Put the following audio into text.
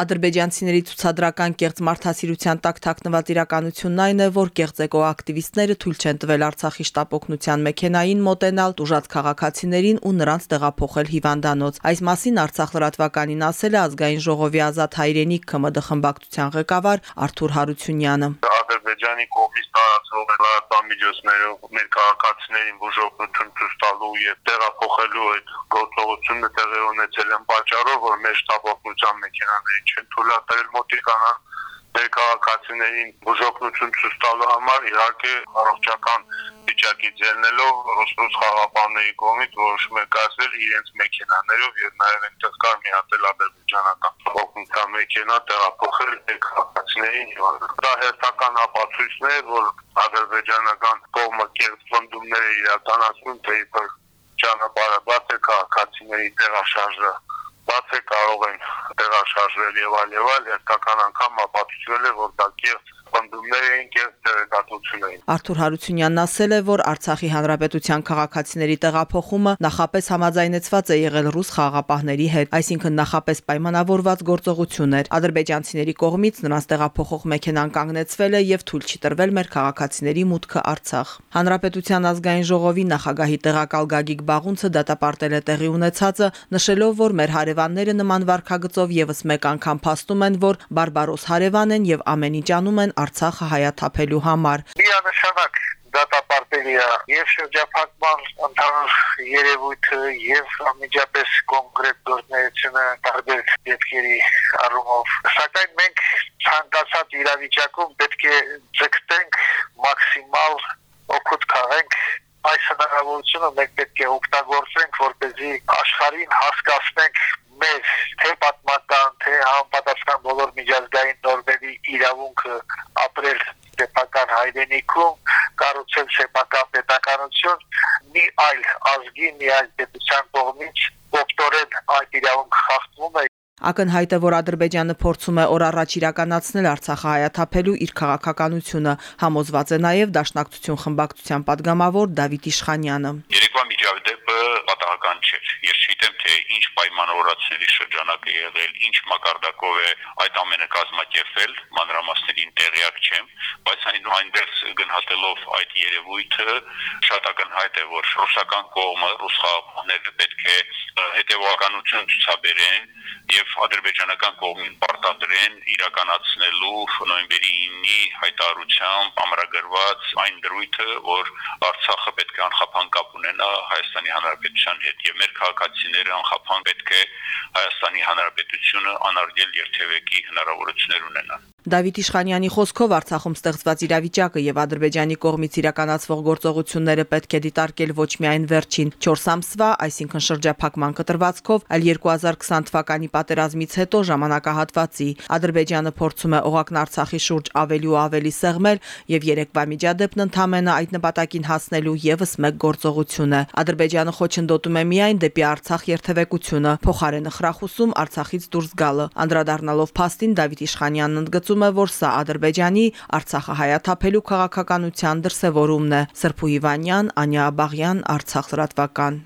Ադրբեջանցիների ցուցադրական կեղծ մարդասիրության տակ թաքնված իրականությունն այն է, որ կեղծ էկոակտիվիստները թույլ չեն տվել Արցախի շտապօգնության մեքենային մոտենալ տուժած քաղաքացիներին ու նրանց տեղափոխել հիվանդանոց։ Այս մասին Արցախ լրատվականին ասել է ազգային ժողովի ազատ հայրենիք ԿՄԴ խմբակցության ղեկավար Արթուր Հարությունյանը։ Ադրբեջանի կողմից տարածվող լրատվամիջոցներով մեր քաղաքացիներին բուժօգնություն ցույց տալու եւ տեղափոխելու այդ գործողությունը տեղի ունեցել են պատճառով, որ մեր շտաբօգնության մեքենաներին չեն թույլատրել մոտիկանալ մեր քաղաքացիներին բուժօգնություն ցույց տալու համար իհարկե առողջական վիճակի ձեռնելով ռուսոց խաղապանների կողմից որոշում է կայացվել իրենց մեքենաներով եւ նաեւ այնտեղ կար մի հատ ադրբեջանական օգնության մեքենա տեղափոխել քաղաքացիներին դա հերթական ապացույցն է որ ադրբեջանական կողմը կերտ ֆոնդումներ է իրականացնում թե իբր ճանապարհը բաց է քաղաքացիների տեղաշարժը բաց է կարող են տեղաշարժվել եւ այլ եւ այլ հերթական անգամ ապացուցվել է որ դա կերտ պնդումներ էին կես տեղեկատվություն էին։ Արթուր Հարությունյանն ասել է, որ Արցախի հանրապետության քաղաքացիների տեղափոխումը նախապես համաձայնեցված է եղել ռուս խաղաղապահների հետ, այսինքն նախապես պայմանավորված գործողություն էր։ Ադրբեջանցիների կողմից նրանց տեղափոխող մեքենան կանգնեցվել է եւ թույլ չի տրվել մեր քաղաքացիների մուտքը Արցախ։ Հանրապետության ազգային ժողովի նախագահի տեղակալ Գագիկ Բաղունցը դատապարտել է տեղի ունեցածը, նշելով, որ մեր հարևանները նման վարկագծով եւս մեկ անգամ փաստում են, որ բարբարոս հարևան են եւ ամեն ինչ անում են Արցախը հայաթափելու համար։ Միանշանակ դատապարտելի է եւ շրջափակման ընդհանուր երևույթը եւ անմիջապես կոնկրետ գործունեությունը տարբեր դեպքերի առումով սակայն մենք ցանկացած իրավիճակում պետք է ձգտենք մաքսիմալ օգուտ քաղենք այս հնարավորությունը մենք պետք է օգտագործենք որպեսզի աշխարհին հասկացնենք մեր թե պատմական, թե համապատասխան բոլոր միջազգային նորմերի իրավունքը ապրել դե սեփական հայրենիքում, կառուցել սեփական պետականություն մի այլ ազգի, մի այլ պետության կողմից օկտորեն այդ իրավունքը խախտվում է Ակնհայտ է, որ Ադրբեջանը փորձում է օր առաջ իրականացնել Արցախը հայաթափելու իր քաղաքականությունը, համոզված է նաև Դաշնակցություն խմբակցության падգամավոր Դավիթ Իշխանյանը։ Երեկվա միջավայրը պատահական չէր։ Ես չգիտեմ, թե ինչ պայմանավորվածների շրջանակ է եղել, ինչ մակարդակով է այդ ամենը կազմակերպել, մանրամասներին տեղյակ չեմ, բայց այնուհանդերձ գնահատելով այդ երևույթը շատ ակնհայտ է, որ ռուսական կողմը, ռուս խաղաղները պետք է հետևողականություն ցուցաբերեն եւ ադրբեջանական կողմին պարտադրեն իրականացնելու նոյեմբերի 9-ի հայտարարությամբ ամրագրված այն դրույթը, որ Արցախը պետք է անխափան կապ ունենա Հայաստանի Հանրապետության հետ եւ մեր քաղաքացիները անխափան պետք է Հայաստանի Հանրապետությունը անարգել երթևեկի հնարավորություններ ունենան։ Դավիթ Իշխանյանի խոսքով Արցախում ստեղծված իրավիճակը եւ Ադրբեջանի կողմից իրականացվող գործողությունները պետք է դիտարկել ոչ միայն վերջին 4 ամսվա, այսինքն շրջափակման կտրվածքով, այլ 2020 թվականի պատերազմից հետո ժամանակահատվածի Ադրբեջանը փորձում է օղակն Արցախի շուրջ ավելի ու ավելի սեղմել եւ երեկվա միջադեպն ընդամենը այդ նպատակին հասնելու եւս մեկ գործողություն է։ Ադրբեջանը խոչընդոտում է միայն դեպի Արցախ երթևեկությունը, փոխարենը խրախուսում Արցախից դուրս գալը։ Անդրադառնալով փաստին Դավիթ Իշխանյանն ընդգծում է, որ սա Ադրբեջանի Արցախը հայաթափելու քաղաքականության դրսևորումն է։ Սրփու Հիվանյան, Անյա Աբաղյան, Արցախ լրատվական։